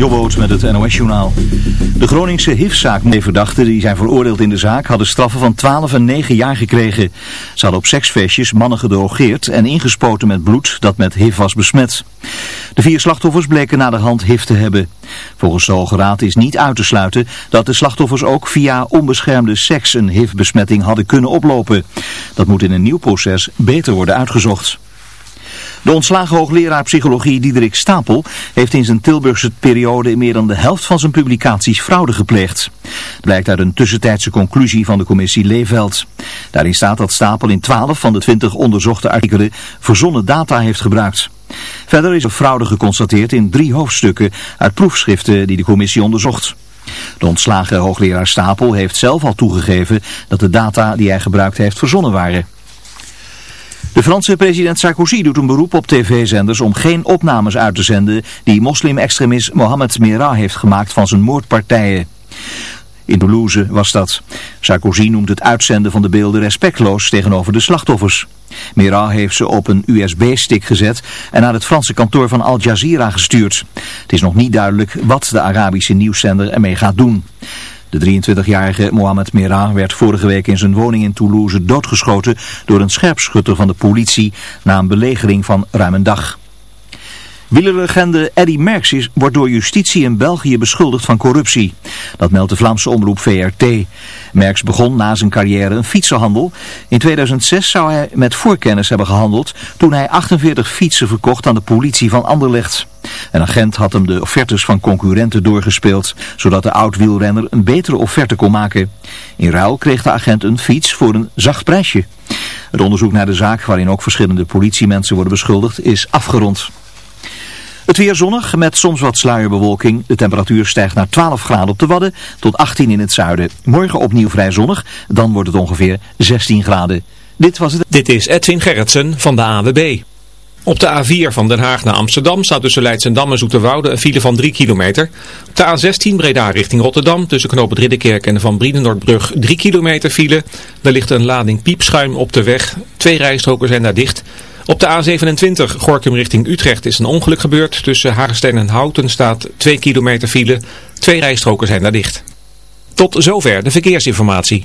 Jobboot met het NOS-journaal. De Groningse HIV-zaak verdachten die zijn veroordeeld in de zaak hadden straffen van 12 en 9 jaar gekregen. Ze hadden op seksfeestjes mannen gedrogeerd en ingespoten met bloed dat met HIV was besmet. De vier slachtoffers bleken na de hand HIV te hebben. Volgens de Hoge Raad is niet uit te sluiten dat de slachtoffers ook via onbeschermde seks een HIV-besmetting hadden kunnen oplopen. Dat moet in een nieuw proces beter worden uitgezocht. De ontslagen hoogleraar psychologie Diederik Stapel heeft in zijn Tilburgse periode in meer dan de helft van zijn publicaties fraude gepleegd. Blijkt uit een tussentijdse conclusie van de commissie Leeveld. Daarin staat dat Stapel in 12 van de 20 onderzochte artikelen verzonnen data heeft gebruikt. Verder is er fraude geconstateerd in drie hoofdstukken uit proefschriften die de commissie onderzocht. De ontslagen hoogleraar Stapel heeft zelf al toegegeven dat de data die hij gebruikt heeft verzonnen waren. De Franse president Sarkozy doet een beroep op tv-zenders om geen opnames uit te zenden die moslim-extremist Mohamed Merah heeft gemaakt van zijn moordpartijen. In Toulouse was dat. Sarkozy noemt het uitzenden van de beelden respectloos tegenover de slachtoffers. Merah heeft ze op een USB-stick gezet en naar het Franse kantoor van Al Jazeera gestuurd. Het is nog niet duidelijk wat de Arabische nieuwszender ermee gaat doen. De 23-jarige Mohamed Merah werd vorige week in zijn woning in Toulouse doodgeschoten door een scherpschutter van de politie na een belegering van ruim een dag. Wielerlegende Eddy Merckx is, wordt door justitie in België beschuldigd van corruptie. Dat meldt de Vlaamse omroep VRT. Merckx begon na zijn carrière een fietsenhandel. In 2006 zou hij met voorkennis hebben gehandeld toen hij 48 fietsen verkocht aan de politie van Anderlecht. Een agent had hem de offertes van concurrenten doorgespeeld, zodat de oud-wielrenner een betere offerte kon maken. In ruil kreeg de agent een fiets voor een zacht prijsje. Het onderzoek naar de zaak, waarin ook verschillende politiemensen worden beschuldigd, is afgerond. Het weer zonnig met soms wat sluierbewolking. De temperatuur stijgt naar 12 graden op de Wadden tot 18 in het zuiden. Morgen opnieuw vrij zonnig, dan wordt het ongeveer 16 graden. Dit was het. Dit is Edwin Gerritsen van de AWB. Op de A4 van Den Haag naar Amsterdam staat tussen Leidsendam en Zoeterwoude een file van 3 kilometer. Op de A16 Breda richting Rotterdam tussen knooppunt Ridderkerk en Van Brienenoordbrug 3 kilometer file. Er ligt een lading piepschuim op de weg. Twee rijstroken zijn daar dicht. Op de A27 Gorkum richting Utrecht is een ongeluk gebeurd. Tussen Hagestein en Houten staat 2 kilometer file. Twee rijstroken zijn daar dicht. Tot zover de verkeersinformatie.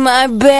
My bed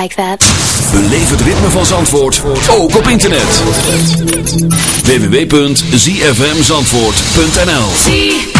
like that. Het ritme van Zandvoort, ook op internet. www.zfmzandvoort.nl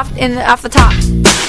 off in off the top?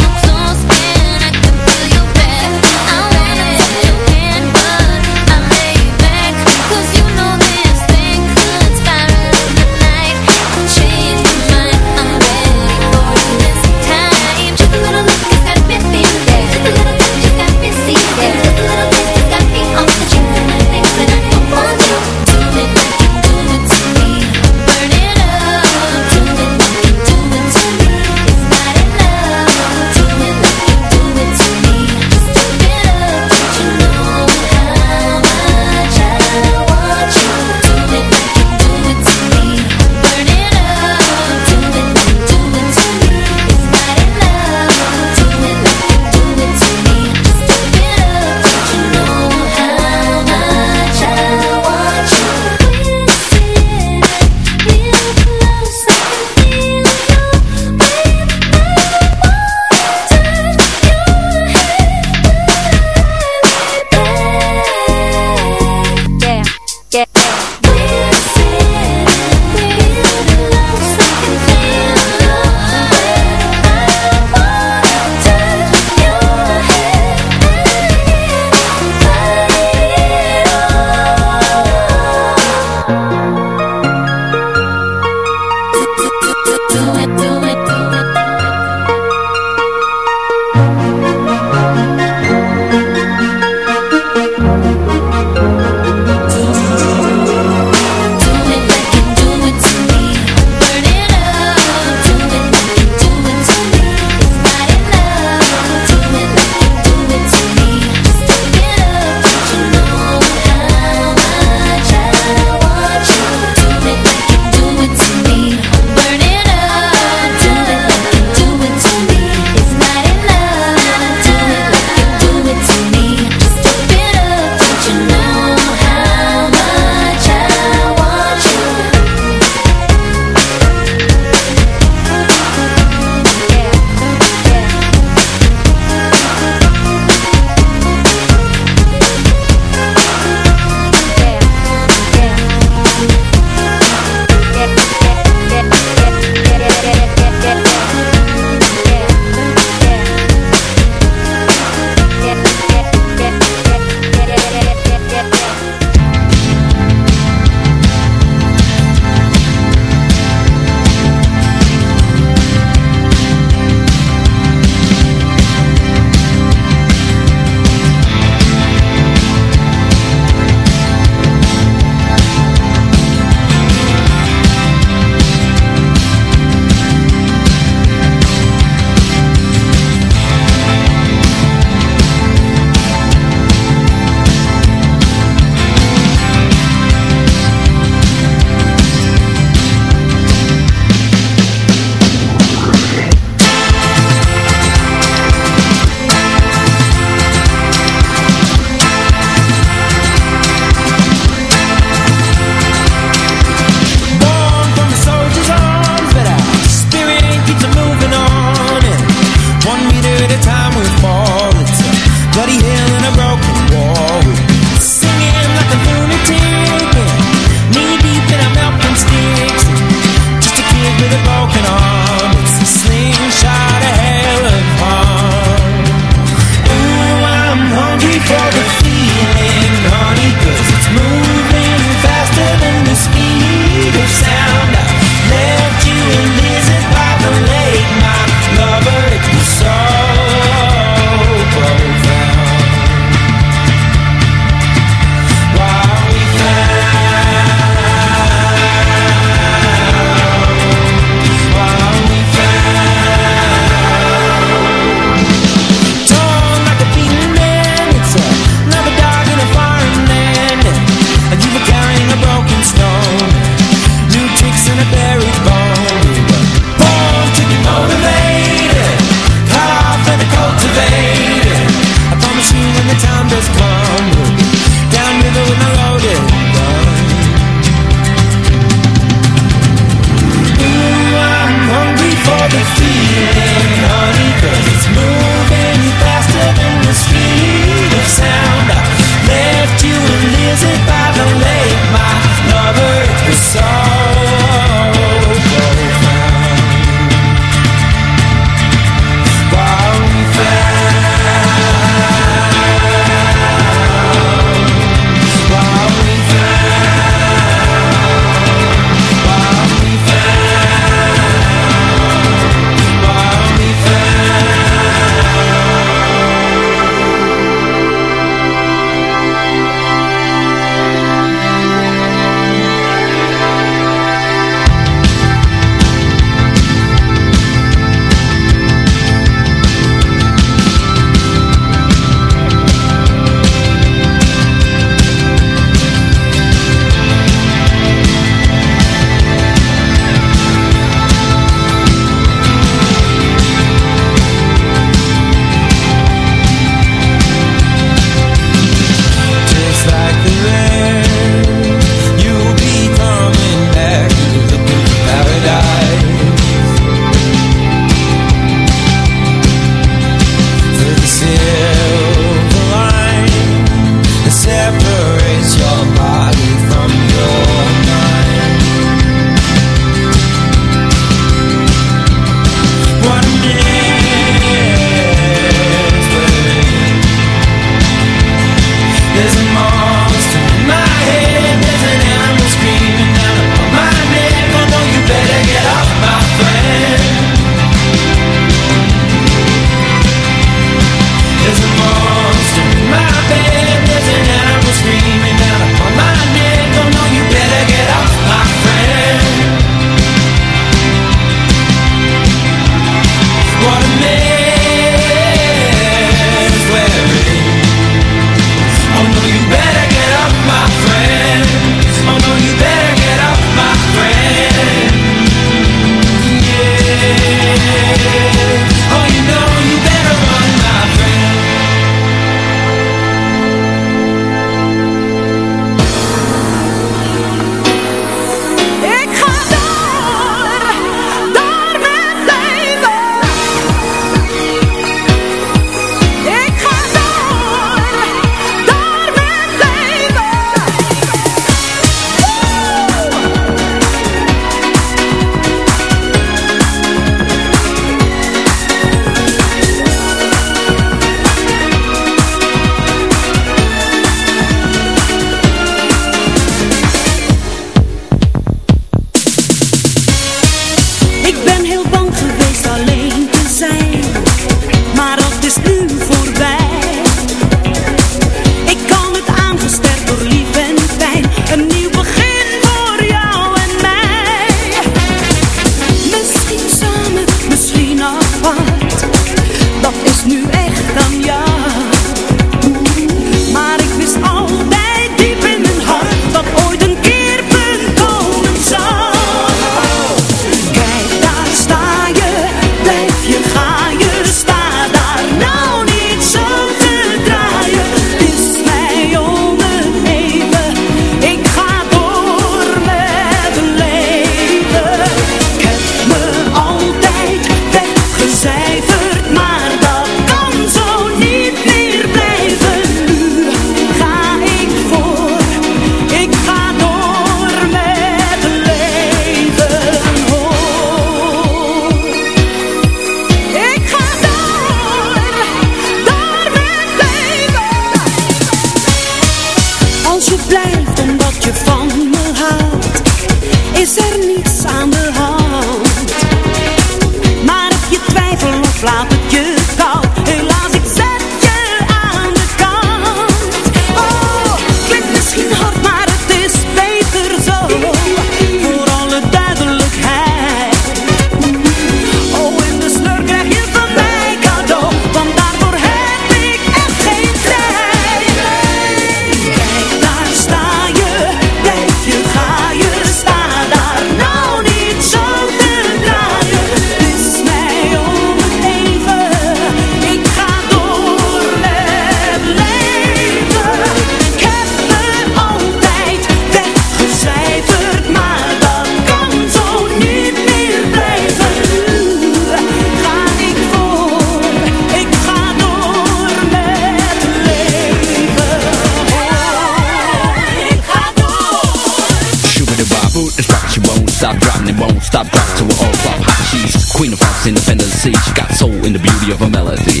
stop drop to an old pop hot cheese Queen of hearts in the fantasy She got soul in the beauty of her melody.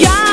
Yeah.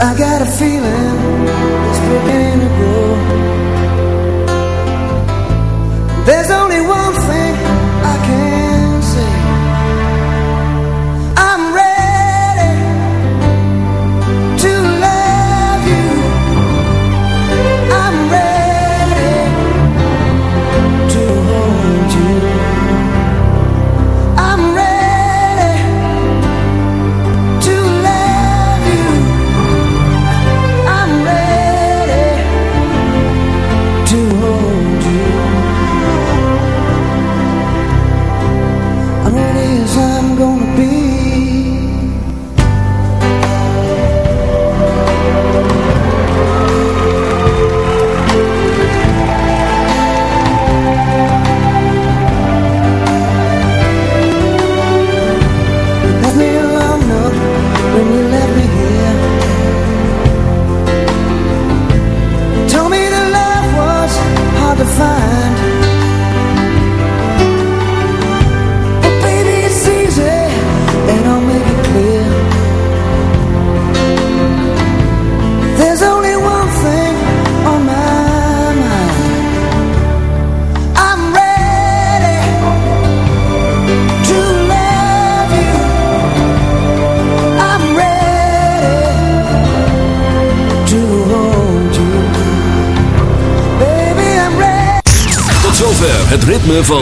I got a feeling it's beginning to grow.